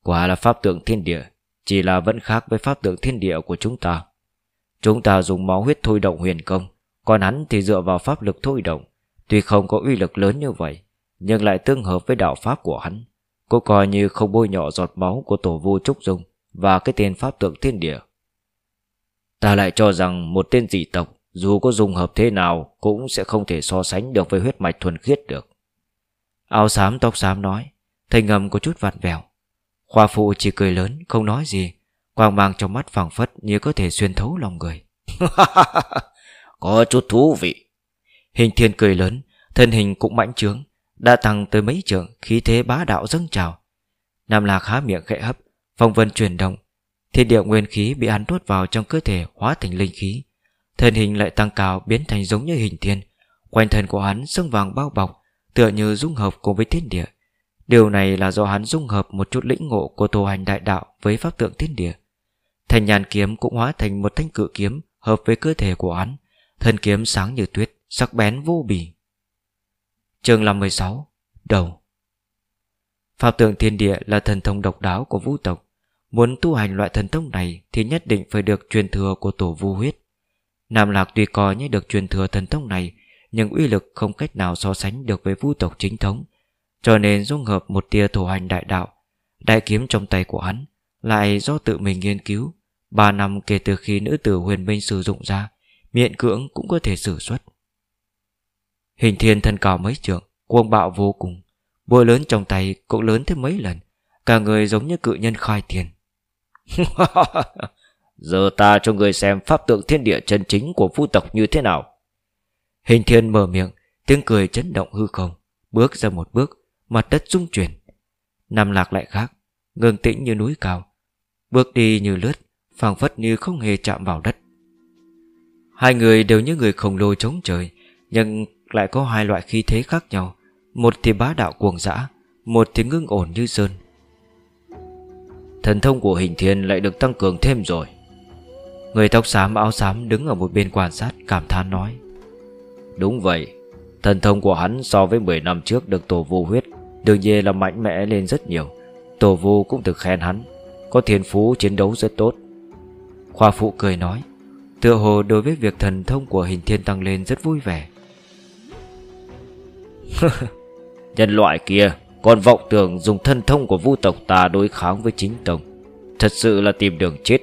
A: Quả là pháp tượng thiên địa, Chỉ là vẫn khác với pháp tượng thiên địa của chúng ta. Chúng ta dùng máu huyết thôi động huyền công, Còn hắn thì dựa vào pháp lực thôi động, Tuy không có uy lực lớn như vậy. Nhưng lại tương hợp với đạo pháp của hắn. Cô coi như không bôi nhọ giọt máu của tổ vu Trúc Dung Và cái tên pháp tượng thiên địa. Ta lại cho rằng một tên dị tộc Dù có dùng hợp thế nào Cũng sẽ không thể so sánh được với huyết mạch thuần khiết được. Áo xám tóc xám nói Thành ngầm có chút vặn vẹo. Khoa phụ chỉ cười lớn không nói gì. Quang mang trong mắt phẳng phất như có thể xuyên thấu lòng người.
B: Có chút thú vị.
A: Hình thiên cười lớn Thân hình cũng mãnh trướng đã tăng tới mấy trường khí thế bá đạo dâng trào. Nam Lạc há miệng khẽ hấp Phong vân chuyển động. Thiên địa nguyên khí bị hắn nuốt vào trong cơ thể hóa thành linh khí. Thân hình lại tăng cao biến thành giống như hình thiên. Quanh thân của hắn sương vàng bao bọc Tựa như dung hợp cùng với thiên địa. Điều này là do hắn dung hợp một chút lĩnh ngộ của tu hành đại đạo với pháp tượng thiên địa. Thành nhàn kiếm cũng hóa thành một thanh cự kiếm hợp với cơ thể của hắn, thân kiếm sáng như tuyết, sắc bén vô bì. Chương 56 Đầu Pháp tượng thiên địa là thần thông độc đáo của vũ tộc. Muốn tu hành loại thần thông này thì nhất định phải được truyền thừa của tổ vu huyết. Nam Lạc tuy coi như được truyền thừa thần thông này, nhưng uy lực không cách nào so sánh được với vũ tộc chính thống, cho nên dung hợp một tia thổ hành đại đạo Đại kiếm trong tay của hắn Lại do tự mình nghiên cứu Ba năm kể từ khi nữ tử huyền minh sử dụng ra Miệng cưỡng cũng có thể sử xuất Hình thiên thân cao mấy trượng Cuồng bạo vô cùng. Bôi lớn trong tay cũng lớn thêm mấy lần Cả người giống như cự nhân khai thiên.
B: Giờ ta cho người xem pháp tượng thiên địa chân chính của phu tộc như thế nào.
A: Hình thiên mở miệng Tiếng cười chấn động hư không Bước ra một bước Mặt đất rung chuyển. Nam lạc lại khác Ngừng tĩnh như núi cao Bước đi như lướt phảng phất như không hề chạm vào đất. Hai người đều như người khổng lồ chống trời Nhưng lại có hai loại khí thế khác nhau. Một thì bá đạo cuồng dã, Một thì ngưng ổn như sơn.
B: Thần thông của hình thiên lại được tăng cường thêm rồi.
A: Người tóc xám, áo xám đứng ở một bên quan sát, cảm thán nói,
B: Đúng vậy, Thần thông của hắn so với 10 năm trước được tổ vô huyết, Đương nhiên là mạnh mẽ lên rất nhiều. Tổ vô cũng được khen hắn, Có thiên phú chiến đấu rất tốt.
A: Khoa phụ cười nói, Tựa hồ đối với việc thần thông của hình thiên tăng lên rất vui vẻ.
B: Nhân loại kia Còn vọng tưởng dùng thân thông của vu tộc ta đối kháng với chính tông. Thật sự là tìm đường chết.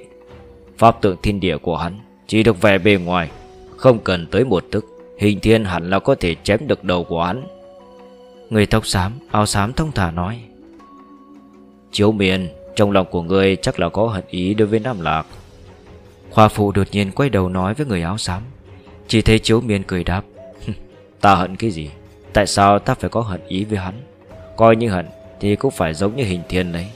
B: Pháp tượng thiên địa của hắn Chỉ được vẻ bề ngoài, Không cần tới một tức. Hình thiên hẳn là có thể chém được đầu của hắn.
A: Người tóc xám, Áo xám thông thả nói.
B: Chiếu miền Trong lòng của người chắc là có hận ý đối với Nam Lạc.
A: Khoa phụ đột nhiên quay đầu nói với người áo xám. Chỉ thấy chiếu miền cười đáp.
B: Ta hận cái gì? Tại sao ta phải có hận ý với hắn? Coi như hận thì cũng phải giống như hình thiên đấy.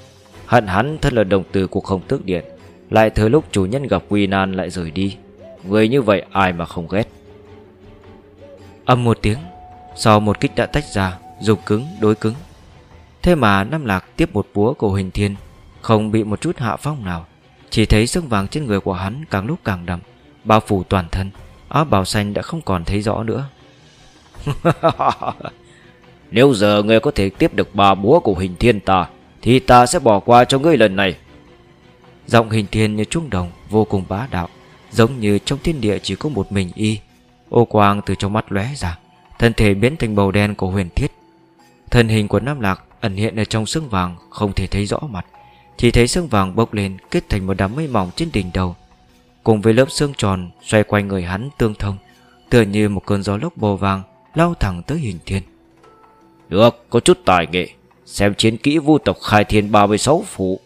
B: Hận hắn thân là đồng từ cuộc không tước điện. Lại thời lúc chủ nhân gặp quy nan lại rời đi. Người như vậy ai mà không ghét?
A: Âm một tiếng, Sau một kích đã tách ra Dục cứng đối cứng. Thế mà Nam Lạc tiếp một búa của Huỳnh Thiên, Không bị một chút hạ phong nào. Chỉ thấy sương vàng trên người của hắn càng lúc càng đậm, Bao phủ toàn thân. Áo bào xanh đã không còn thấy rõ nữa.
B: Nếu giờ ngươi có thể tiếp được ba búa của hình Thiên ta, Thì ta sẽ bỏ qua cho ngươi lần này.
A: Giọng Hình Thiên như trung đồng Vô cùng bá đạo, Giống như trong thiên địa chỉ có một mình y. Ô quang từ trong mắt lóe ra, Thân thể biến thành màu đen của huyền thiết. Thân hình của Nam Lạc ẩn hiện ở trong xương vàng, Không thể thấy rõ mặt. Chỉ thấy xương vàng bốc lên, kết thành một đám mây mỏng trên đỉnh đầu. Cùng với lớp xương tròn, xoay quanh người hắn tương thông, Tựa như một cơn gió lốc bồ vàng Lao thẳng tới hình thiên.
B: Được, có chút tài nghệ. Xem chiến kỹ vu tộc khai thiên 36 phủ.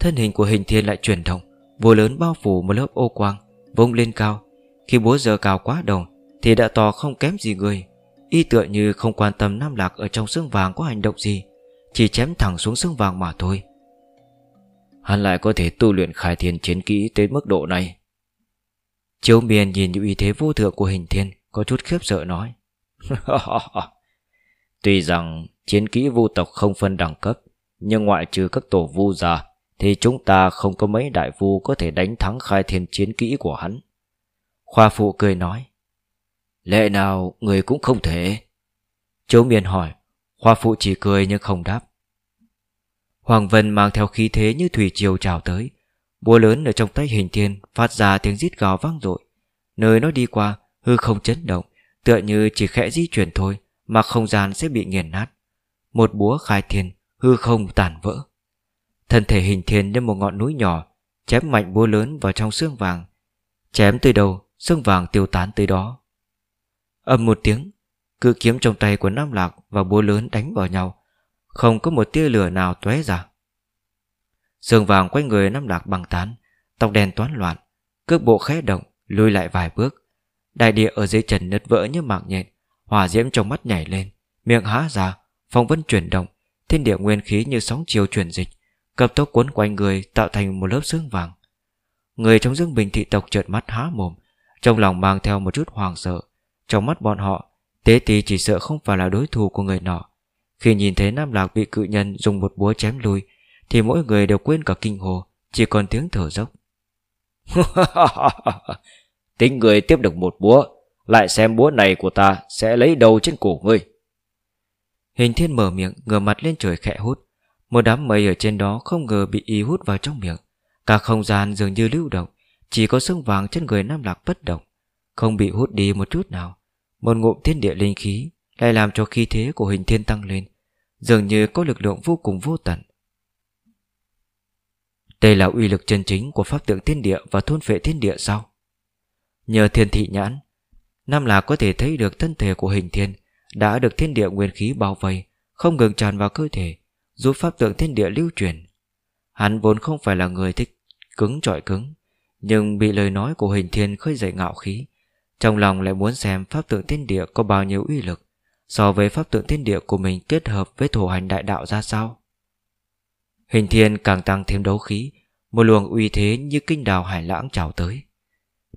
A: Thân hình của hình thiên lại chuyển động. Búa lớn bao phủ một lớp ô quang Vông lên cao. Khi búa giờ cao quá đầu Thì đã to không kém gì người. Y tựa như không quan tâm Nam Lạc ở trong xương vàng có hành động gì Chỉ chém thẳng xuống xương vàng mà thôi.
B: Hắn lại có thể tu luyện khai thiên chiến kỹ tới mức độ này.
A: Chiếu miền nhìn những uy thế vô thượng của hình thiên có chút khiếp sợ nói.
B: Tuy rằng chiến kỹ vu tộc không phân đẳng cấp, Nhưng ngoại trừ các tổ vu già Thì chúng ta không có mấy đại vu có thể đánh thắng khai thiên chiến kỹ của hắn.
A: Khoa phụ cười nói.
B: Lệ nào người cũng không thể?
A: Châu miền hỏi. Khoa phụ chỉ cười nhưng không đáp. Hoàng Vân mang theo khí thế như thủy triều trào tới. Búa lớn ở trong tay hình thiên Phát ra tiếng rít gào vang dội. Nơi nó đi qua hư không chấn động, Tựa như chỉ khẽ di chuyển thôi Mà không gian sẽ bị nghiền nát. Một búa khai thiên, hư không tàn vỡ. Thân thể hình thiên như một ngọn núi nhỏ, Chém mạnh búa lớn vào trong xương vàng. Chém tới đâu, Xương vàng tiêu tán tới đó. Âm một tiếng, Cự kiếm trong tay của Nam Lạc Và búa lớn đánh vào nhau. Không có một tia lửa nào tóe ra. Sương vàng quanh người Nam Lạc băng tán, Tóc đen toán loạn, Cước bộ khẽ động, lùi lại vài bước. Đại địa ở dưới trần nứt vỡ như mạng nhện, Hỏa diễm trong mắt nhảy lên, Miệng há ra, Phong vân chuyển động, Thiên địa nguyên khí như sóng chiều chuyển dịch Cập tốc cuốn quanh người tạo thành một lớp xương vàng. Người trong dương bình thị tộc trợn mắt há mồm, Trong lòng mang theo một chút hoàng sợ. Trong mắt bọn họ, Tế tì chỉ sợ không phải là đối thủ của người nọ. Khi nhìn thấy Nam Lạc bị cự nhân dùng một búa chém lui, Thì mỗi người đều quên cả kinh hồ, Chỉ còn tiếng thở dốc.
B: Tính người tiếp được một búa, Lại xem búa này của ta Sẽ lấy đầu trên cổ ngươi.
A: Hình thiên mở miệng, ngửa mặt lên trời khẽ hút. Một đám mây ở trên đó không ngờ bị y hút vào trong miệng. Cả không gian dường như lưu động, Chỉ có xương vàng trên người Nam Lạc bất động. Không bị hút đi một chút nào, Một ngụm thiên địa linh khí Lại làm cho khí thế của hình thiên tăng lên, Dường như có lực lượng vô cùng vô tận. Đây là uy lực chân chính của pháp tượng thiên địa Và thôn phệ thiên địa sao? Nhờ thiên thị nhãn Nam Lạc có thể thấy được thân thể của hình thiên Đã được thiên địa nguyên khí bao vây, Không ngừng tràn vào cơ thể, Giúp pháp tượng thiên địa lưu truyền. Hắn vốn không phải là người thích cứng trọi cứng, Nhưng bị lời nói của hình thiên khơi dậy ngạo khí, Trong lòng lại muốn xem pháp tượng thiên địa có bao nhiêu uy lực, So với pháp tượng thiên địa của mình kết hợp với thổ hành đại đạo ra sao. Hình thiên càng tăng thêm đấu khí, Một luồng uy thế như kinh đào hải lãng trào tới.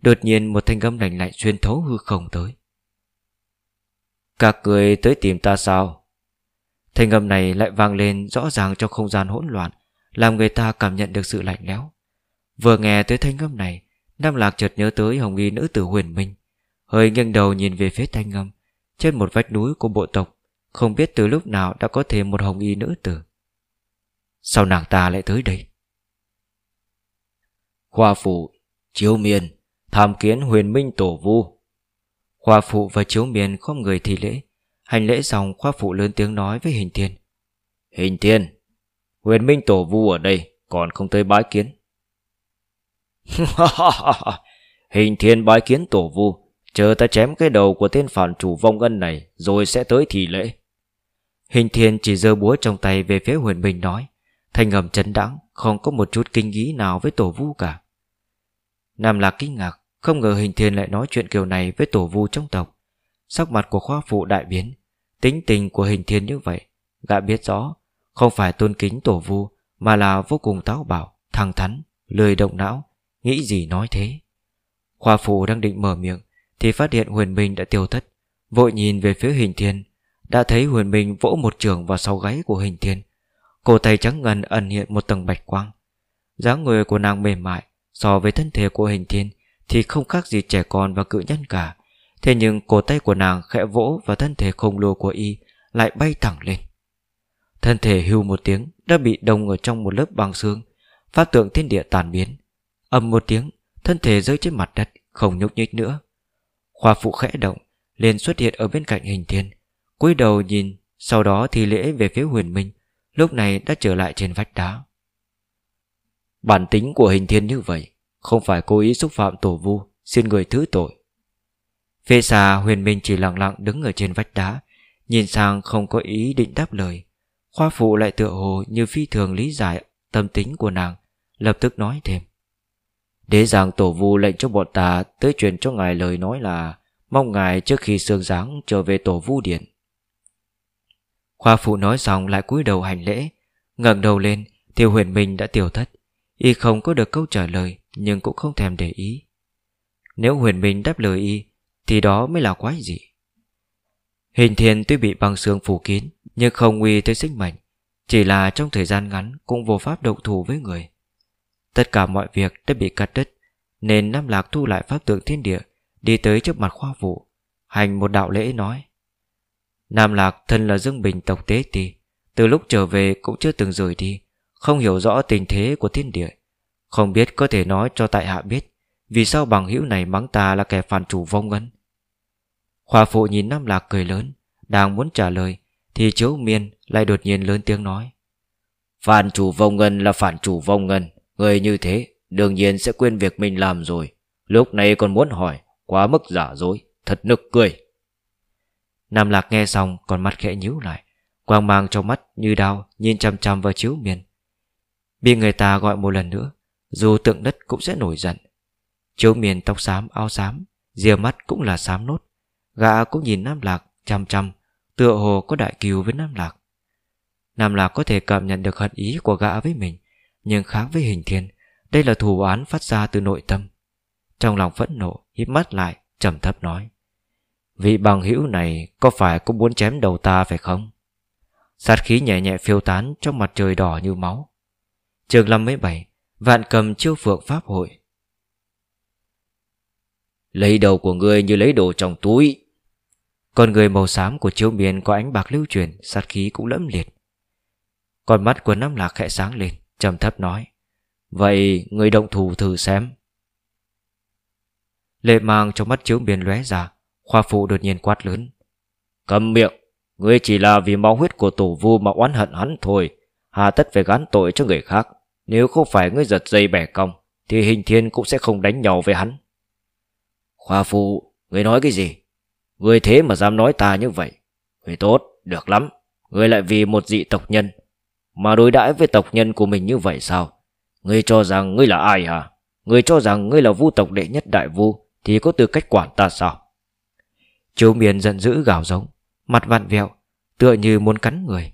A: Đột nhiên một thanh âm lạnh lạnh xuyên thấu hư không tới. Các người tới tìm ta sao? Thanh âm này lại vang lên rõ ràng trong không gian hỗn loạn, Làm người ta cảm nhận được sự lạnh lẽo. Vừa nghe tới thanh âm này, Nam Lạc chợt nhớ tới hồng y nữ tử huyền minh, Hơi nghiêng đầu nhìn về phía thanh âm, Trên một vách núi của bộ tộc, Không biết từ lúc nào đã có thêm một hồng y nữ tử. Sao nàng ta lại tới đây?
B: Khoa phủ Chiếu miên. Tham kiến huyền minh tổ vu.
A: Khoa phụ và chiếu miền không người thi lễ, Hành lễ xong khoa phụ lớn tiếng nói với hình thiên.
B: Hình thiên, Huyền minh tổ vu ở đây, Còn không tới bái kiến. Hình thiên bái kiến tổ vu, Chờ ta chém cái đầu của tên phản chủ vong ân này, Rồi sẽ tới thì lễ.
A: Hình thiên chỉ giơ búa trong tay về phía huyền minh nói Thành ngầm chấn đãng, Không có một chút kinh nghĩ nào với tổ vu cả. Nam Lạc kinh ngạc không ngờ hình thiên lại nói chuyện kiểu này Với tổ vu trong tộc. Sắc mặt của khoa phụ đại biến, Tính tình của hình thiên như vậy, Gã biết rõ, Không phải tôn kính tổ vu, Mà là vô cùng táo bạo, Thẳng thắn, Lười động não, Nghĩ gì nói thế. Khoa phụ đang định mở miệng, Thì phát hiện huyền minh đã tiêu thất, Vội nhìn về phía hình thiên, Đã thấy huyền minh vỗ một trường vào sau gáy của hình thiên. Cổ tay trắng ngần ẩn hiện một tầng bạch quang. Dáng người của nàng mềm mại So với thân thể của hình thiên thì không khác gì trẻ con và cự nhân cả. Thế nhưng cổ tay của nàng khẽ vỗ Và thân thể khổng lồ của y Lại bay thẳng lên. Thân thể hưu một tiếng Đã bị đông ở trong một lớp băng xương, pháp tượng thiên địa tàn biến. Âm một tiếng, Thân Thân thể rơi trên mặt đất, Không nhúc nhích nữa. Khoa phụ khẽ động, liền xuất hiện ở bên cạnh hình thiên, cúi đầu nhìn, Sau đó thì lễ về phía huyền minh, Lúc này đã trở lại trên vách đá. Bản tính của hình thiên như vậy không phải cố ý xúc phạm tổ vu, Xin người thứ tội. Phê xà huyền minh chỉ lặng lặng đứng ở trên vách đá, Nhìn sang không có ý định đáp lời. Khoa phụ lại tựa hồ như phi thường lý giải tâm tính của nàng, Lập tức nói thêm. Đế giang tổ vu lệnh cho bọn ta Tới truyền cho ngài lời nói là, Mong ngài trước khi sương giáng trở về tổ vu điện. Khoa phụ nói xong lại cúi đầu hành lễ, ngẩng đầu lên thì huyền minh đã tiểu thất, Y không có được câu trả lời. Nhưng cũng không thèm để ý. Nếu huyền minh đáp lời y, Thì đó mới là quái gì? Hình thiên tuy bị băng xương phủ kín, Nhưng không nguy tới sinh mệnh, Chỉ là trong thời gian ngắn Cũng vô pháp động thủ với người. Tất cả mọi việc đã bị cắt đứt, Nên Nam Lạc thu lại pháp tượng thiên địa, Đi tới trước mặt khoa vụ Hành một đạo lễ nói. Nam Lạc thân là Dương Bình tộc tế ti, Từ lúc trở về cũng chưa từng rời đi, Không hiểu rõ tình thế của thiên địa. Không biết có thể nói cho tại hạ biết Vì sao bằng hữu này mắng ta là kẻ phản chủ vong ân Khoa phụ nhìn Nam Lạc cười lớn Đang muốn trả lời Thì chiếu miên lại đột nhiên lớn tiếng nói. Phản chủ vong ngân là phản chủ vong ngân Người như thế Đương nhiên sẽ quên việc mình làm rồi. Lúc này còn muốn hỏi Quá mức giả dối Thật nực cười. Nam Lạc nghe xong còn mắt khẽ nhíu lại Quang mang trong mắt như đau Nhìn chăm chăm vào chiếu miên. Bị người ta gọi một lần nữa dù tượng đất cũng sẽ nổi giận. Chiếu miền tóc xám ao xám, Rìa mắt cũng là xám nốt. Gã cũng nhìn Nam Lạc chăm chăm Tựa hồ có đại kiều với Nam Lạc. Nam Lạc có thể cảm nhận được hận ý của gã với mình, Nhưng khác với hình thiên, Đây là thù án phát ra từ nội tâm. Trong lòng phẫn nộ, híp mắt lại, trầm thấp nói, Vị bằng hữu này Có phải cũng muốn chém đầu ta phải không? Sát khí nhẹ nhẹ phiêu tán Trong mặt trời đỏ như máu. Trường năm mấy bảy Vạn cầm chiêu phượng pháp hội. Lấy đầu của ngươi như lấy đồ trong túi. Con người màu xám của chiếu miền Có ánh bạc lưu truyền, Sát khí cũng lẫm liệt. Con mắt của Nam Lạc khẽ sáng lên, trầm thấp nói, Vậy người động thủ thử xem. Lệ mang trong mắt chiếu miền lóe ra, Khoa phụ đột nhiên quát lớn, Cầm miệng, Ngươi chỉ là vì máu huyết của tổ vu mà oán hận hắn thôi, Hà tất phải gán tội cho người khác. Nếu không phải ngươi giật dây bẻ cong Thì hình thiên cũng sẽ không đánh nhau với hắn. Khoa phụ Ngươi nói cái gì? Ngươi thế mà dám nói ta như vậy. Ngươi tốt, được lắm. Ngươi lại vì một dị tộc nhân. Mà đối đãi với tộc nhân của mình như vậy sao? Ngươi cho rằng ngươi là ai hả? Ngươi cho rằng ngươi là vu tộc đệ nhất đại vu Thì có tư cách quản ta sao? Chiếu miền giận dữ gào giống Mặt vặn vẹo Tựa như muốn cắn người.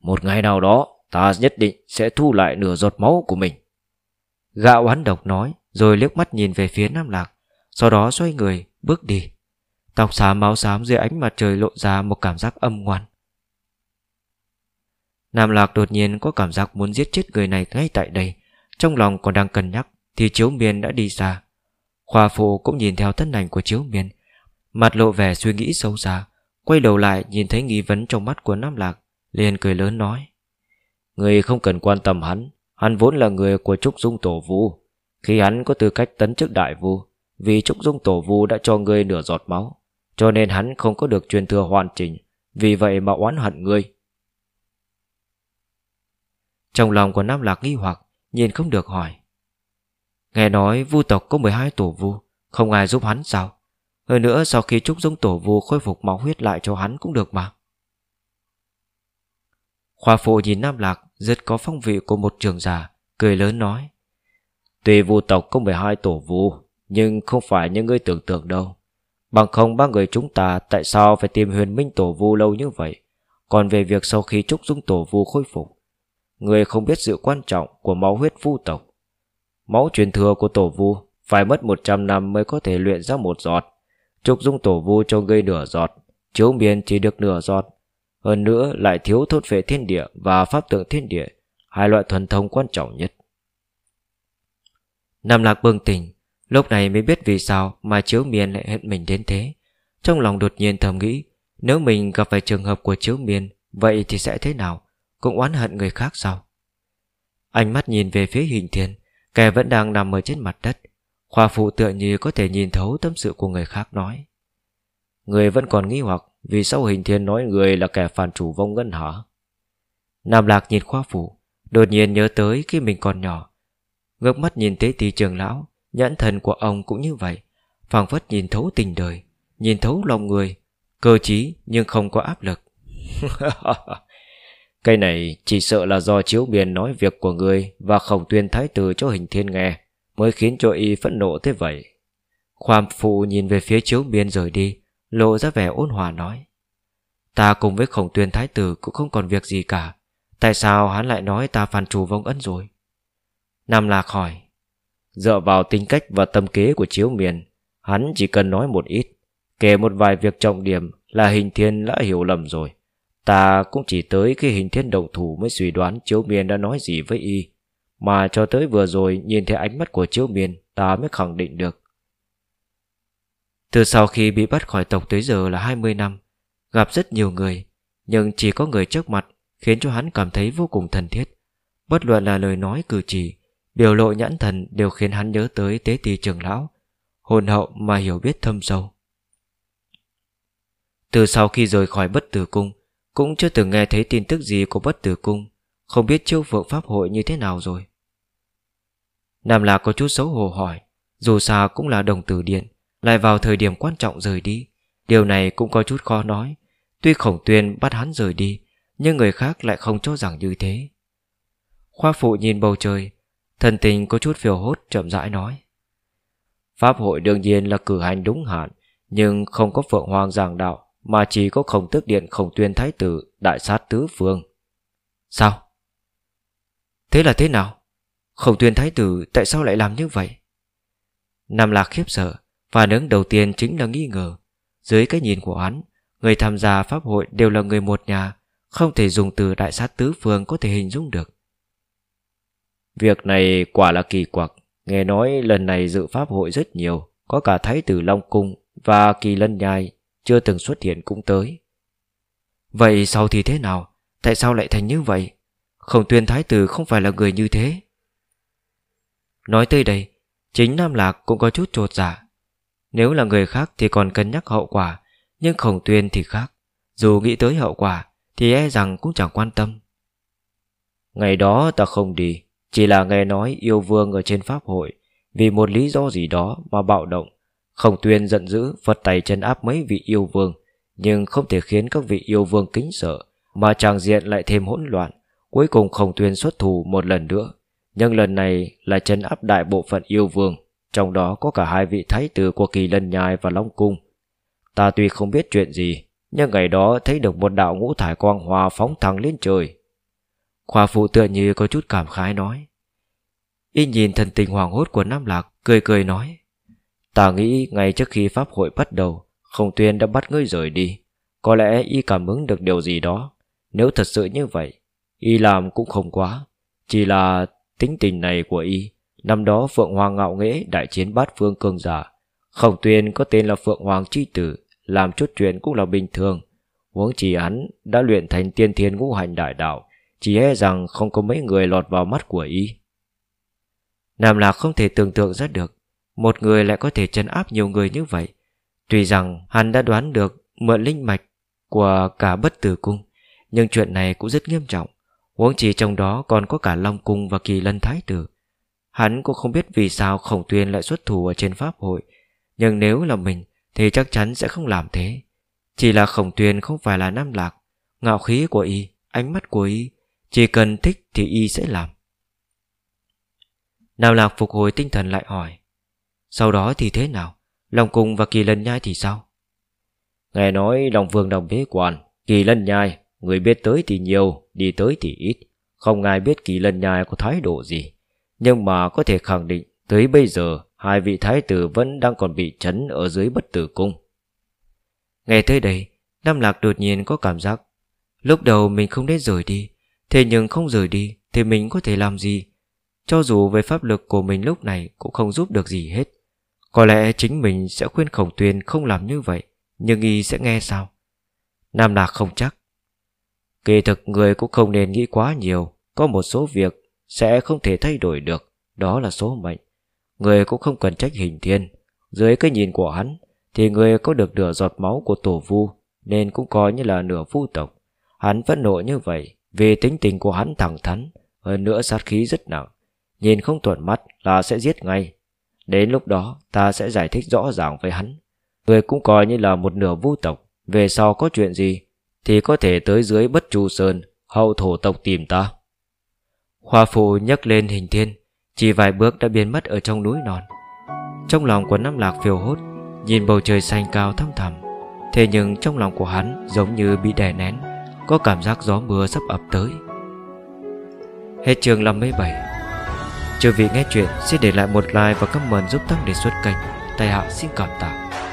A: Một ngày nào đó Ta nhất định sẽ thu lại nửa giọt máu của mình. Gạo oán độc nói, Rồi liếc mắt nhìn về phía Nam Lạc, Sau đó xoay người, bước đi. Tóc xám máu xám dưới ánh mặt trời lộ ra Một cảm giác âm ngoan. Nam Lạc đột nhiên có cảm giác muốn giết chết người này ngay tại đây, Trong lòng còn đang cân nhắc, Thì Chiếu Miên đã đi xa. Khoa phụ cũng nhìn theo thân ảnh của Chiếu Miên, Mặt lộ vẻ suy nghĩ sâu xa, Quay đầu lại nhìn thấy nghi vấn trong mắt của Nam Lạc, liền cười lớn nói. Người không cần quan tâm hắn. Hắn vốn là người của Trúc Dung Tổ Vu. Khi hắn có tư cách tấn chức đại vu, Vì Trúc Dung Tổ Vu đã cho ngươi nửa giọt máu, Cho nên hắn không có được truyền thừa hoàn chỉnh, Vì vậy mà oán hận ngươi. Trong lòng của Nam Lạc nghi hoặc, Nhìn không được hỏi. Nghe nói vu tộc có 12 tổ vu, Không ai giúp hắn sao? Hơn nữa sau khi Trúc Dung Tổ Vu khôi phục máu huyết lại cho hắn cũng được mà. Khoa phụ nhìn Nam Lạc rất có phong vị của một trường giả, cười lớn nói. Tuy vu tộc có 12 tổ vu, nhưng không phải như ngươi tưởng tượng đâu. Bằng không ba người chúng ta tại sao phải tìm huyền minh tổ vu lâu như vậy? Còn về việc sau khi Trúc Dung tổ vu khôi phục, người không biết sự quan trọng của máu huyết vu tộc. Máu truyền thừa của tổ vu phải mất 100 năm mới có thể luyện ra một giọt. Trúc dung tổ vu cho gây nửa giọt Chiếu miên chỉ được nửa giọt hơn nữa lại thiếu thốt vệ thiên địa Và pháp tượng thiên địa, Hai loại thuần thông quan trọng nhất. Nam Lạc bừng tỉnh, Lúc này mới biết vì sao Mà chiếu miên lại hẹn mình đến thế. Trong lòng đột nhiên thầm nghĩ, Nếu mình gặp phải trường hợp của chiếu miên, Vậy thì sẽ thế nào? Cũng oán hận người khác sao? Ánh mắt nhìn về phía hình thiên, Kẻ vẫn đang nằm ở trên mặt đất. Khoa phụ tựa như có thể nhìn thấu tâm sự của người khác nói.
B: Người vẫn còn nghi hoặc vì sao hình thiên nói người là kẻ phản chủ vong ngân hả?
A: Nam Lạc nhìn khoa phụ, Đột nhiên nhớ tới khi mình còn nhỏ. Ngước mắt nhìn tế tỷ trường lão, Nhãn thần của ông cũng như vậy, phảng phất nhìn thấu tình đời, Nhìn thấu lòng người, Cơ trí nhưng không có áp lực.
B: Cái này chỉ sợ là do chiếu biên nói việc của người Và khổng tuyên thái tử cho hình thiên nghe, Mới khiến cho y phẫn nộ thế vậy.
A: Khoam phụ nhìn về phía chiếu biên rời đi Lộ ra vẻ ôn hòa nói, Ta cùng với khổng tuyên thái tử Cũng không còn việc gì cả, Tại sao hắn lại nói ta phản chủ vong ân rồi? Nam Lạc hỏi,
B: Dựa vào tính cách và tâm kế của chiếu miền, Hắn chỉ cần nói một ít, Kể một vài việc trọng điểm Là hình thiên đã hiểu lầm rồi. Ta cũng chỉ tới khi hình thiên động thủ Mới suy đoán chiếu miền đã nói gì với y, Mà cho tới vừa rồi Nhìn thấy ánh mắt của chiếu miền, Ta mới khẳng định được.
A: Từ sau khi bị bắt khỏi tộc tới giờ là 20 năm, Gặp rất nhiều người, Nhưng chỉ có người trước mặt Khiến cho hắn cảm thấy vô cùng thân thiết. Bất luận là lời nói cử chỉ, Biểu lộ nhãn thần đều khiến hắn nhớ tới tế ti trường lão, Hồn hậu mà hiểu biết thâm sâu. Từ sau khi rời khỏi bất tử cung, Cũng chưa từng nghe thấy tin tức gì của bất tử cung, Không biết chiêu phượng pháp hội như thế nào rồi. Nam Lạc có chút xấu hổ hỏi, Dù sao cũng là đồng tử điện lại vào thời điểm quan trọng rời đi Điều này cũng có chút khó nói Tuy khổng tuyên bắt hắn rời đi, Nhưng người khác lại không cho rằng như thế Khoa phụ nhìn bầu trời, Thần tình có chút phiêu hốt, chậm rãi nói Pháp hội đương nhiên là cử hành đúng hạn, Nhưng không có Phượng Hoàng giảng đạo, Mà chỉ có khổng tước điện khổng tuyên thái tử, Đại sát tứ phương Sao? Thế là thế nào? Khổng tuyên thái tử tại sao lại làm như vậy? Nam Lạc khiếp sợ Phản ứng đầu tiên chính là nghi ngờ. Dưới cái nhìn của hắn Người tham gia pháp hội đều là người một nhà Không thể dùng từ đại sát tứ phương có thể hình dung được.
B: Việc này quả là kỳ quặc Nghe nói lần này dự pháp hội rất nhiều Có cả Thái tử Long Cung Và kỳ lân nhai Chưa từng xuất hiện cũng tới.
A: Vậy sau thì thế nào? Tại sao lại thành như vậy? Khổng tuyên Thái tử không phải là người như thế. Nói tới đây Chính Nam Lạc cũng có chút trột dạ nếu là người khác thì còn cân nhắc hậu quả, Nhưng khổng tuyên thì khác. Dù nghĩ tới hậu quả, Thì e rằng cũng chẳng quan tâm.
B: Ngày đó ta không đi, chỉ là nghe nói yêu vương ở trên pháp hội. Vì một lý do gì đó mà bạo động, Khổng tuyên giận dữ Phật tay chân áp mấy vị yêu vương. Nhưng không thể khiến các vị yêu vương kính sợ, Mà tràng diện lại thêm hỗn loạn. Cuối cùng khổng tuyên xuất thủ một lần nữa. Nhưng lần này là chân áp đại bộ phận yêu vương. Trong đó có cả hai vị thái tử của kỳ lân nhai và long cung. Ta tuy không biết chuyện gì, Nhưng ngày đó thấy được một đạo ngũ thải quang hòa phóng thẳng lên trời.
A: Khoa phụ tựa như có chút cảm khái nói. Y nhìn thần tình hoàng hốt của Nam Lạc, Cười cười nói.
B: Ta nghĩ ngay trước khi pháp hội bắt đầu Không tuyên đã bắt ngươi rời đi. Có lẽ y cảm ứng được điều gì đó. Nếu thật sự như vậy, Y làm cũng không quá. Chỉ là tính tình này của y. Năm đó Phượng Hoàng ngạo nghễ Đại chiến bát phương cường giả. Khổng tuyên có tên là Phượng Hoàng Chi Tử, Làm chút chuyện cũng là bình thường. Huống chỉ hắn đã luyện thành tiên thiên ngũ hành đại đạo, chỉ e rằng không có mấy người lọt vào mắt của y.
A: Nam Lạc không thể tưởng tượng ra được, Một người lại có thể chấn áp nhiều người như vậy. Tuy rằng hắn đã đoán được Mượn linh mạch của cả bất tử cung, Nhưng chuyện này cũng rất nghiêm trọng. Huống chỉ trong đó còn có cả Long Cung và Kỳ Lân Thái Tử. Hắn cũng không biết vì sao Khổng Tuyên lại xuất thủ ở trên Pháp hội. Nhưng nếu là mình Thì chắc chắn sẽ không làm thế. Chỉ là Khổng Tuyên không phải là Nam Lạc. Ngạo khí của y, ánh mắt của y chỉ cần thích thì y sẽ làm. Nam Lạc phục hồi tinh thần lại hỏi Sau đó thì thế nào? Long Cung và Kỳ Lân Nhai thì sao?
B: Nghe nói lòng Vương đồng bế quan Kỳ Lân Nhai Người biết tới thì nhiều Đi tới thì ít. Không ai biết Kỳ Lân Nhai có thái độ gì. Nhưng mà có thể khẳng định, Tới bây giờ, Hai vị thái tử vẫn đang còn bị chấn Ở dưới bất tử cung.
A: Nghe tới đây, Nam Lạc đột nhiên có cảm giác. Lúc đầu mình không nên rời đi, Thế nhưng không rời đi Thì mình có thể làm gì? Cho dù về pháp lực của mình lúc này Cũng không giúp được gì hết. Có lẽ chính mình sẽ khuyên khổng tuyên không làm như vậy, Nhưng y sẽ nghe sao? Nam Lạc không chắc.
B: Kỳ thực người cũng không nên nghĩ quá nhiều, Có một số việc sẽ không thể thay đổi được,
A: Đó là số mệnh. Người cũng không cần trách hình thiên. Dưới cái nhìn của hắn, Thì người có được nửa giọt máu của tổ vu, Nên cũng coi như là nửa vu tộc. Hắn phẫn nộ như vậy, Vì tính tình của hắn thẳng thắn, Hơn nữa sát khí rất nặng. Nhìn không thuận mắt là sẽ giết ngay. Đến lúc đó, ta sẽ giải thích rõ ràng với hắn. Người cũng coi như là một nửa vu tộc. Về sau có chuyện gì, Thì có thể tới dưới bất chu sơn, Hậu thổ tộc tìm ta.
C: Hoa phù nhấc lên hình thiên, Chỉ vài bước đã biến mất ở trong núi non. Trong lòng của Nam Lạc phiêu hốt, Nhìn bầu trời xanh cao thăm thẳm. Thế nhưng trong lòng của hắn giống như bị đè nén, Có cảm giác gió mưa sắp ập tới. Hết chương 57 Chưa vị nghe chuyện, xin để lại một like và comment giúp tăng đề xuất kênh. Tài hạ xin cảm tạ.